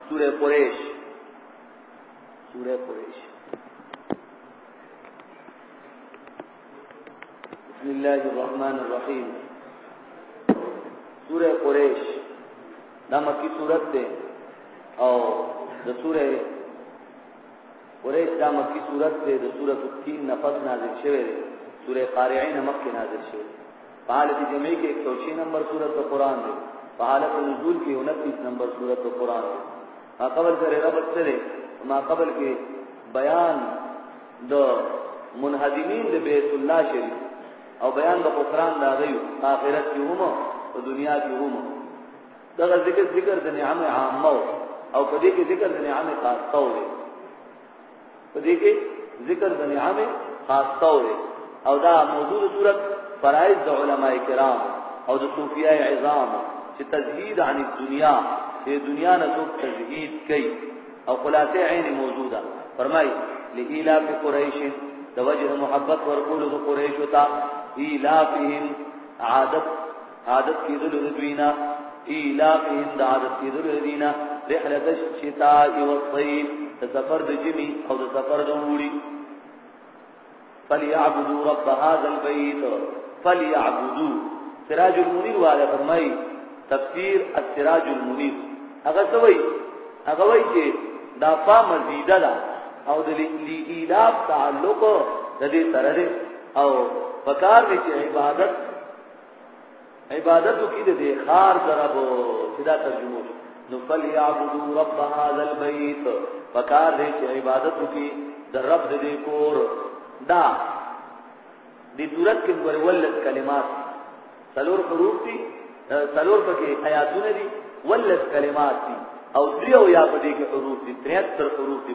سورة قريش سورة قريش بسم الله الرحمن الرحيم سورة قريش دا مکی صورت ده او د سورة قريش دا مکی صورت ده د سورة التين نفس نازل شوه ده سورة قارعين مکی نازل شوه په حالت جمعی کې 106 نمبر سورۃ القرآن دی په حالت نزول کې 29 نمبر سورۃ القرآن دی ما قبل سره ربط سره ما قبل کې بیان د منهدمین د بیت الله شریف او بیان د قرآن دا دی آخرت کې هم او دنیا کې هم دغه ذکر ذکر د نعمت عامه او په دې کې ذکر د نعمت خاصه وي په دې کې ذکر د نعام خاص طور او دا موضوع صورت فرائض د علماء کرام او د صوفیاء عظام چې تزهید عن الدنیا چې دنیا نه څوک تزهید کوي او خلاصه عین موجوده فرمای لئیلا فی قریش د وجه محبت ورکول د قریش ته ایلافهم عادت عادت کیدلو د دوی نه ایلافهم د عادت کیدلو د دوی نه رحلت الشتاء والصيف د سفر د جمی او د سفر د وړي فليعبدوا رب هذا البيت فليعبدوا سراج المنير والا فرمای تفسیر السراج المنير هغه سوي هغه وایي چې دا فا مزیده ده او د لیلاف تعلق د دې سره ده او پکار دي چې عبادت عبادت کی د دې خار درب چې دا ترجمه شي نو فلیعبدوا رب هذا البيت پکار دې چې عبادت کی د رب دې کور دا دې صورت کې ولولت کلمات څلور حروف دي څلور پکې آیاتونه دي ولت کلمات دي او دریو یا پدې کې حروف دي 73 حروف دي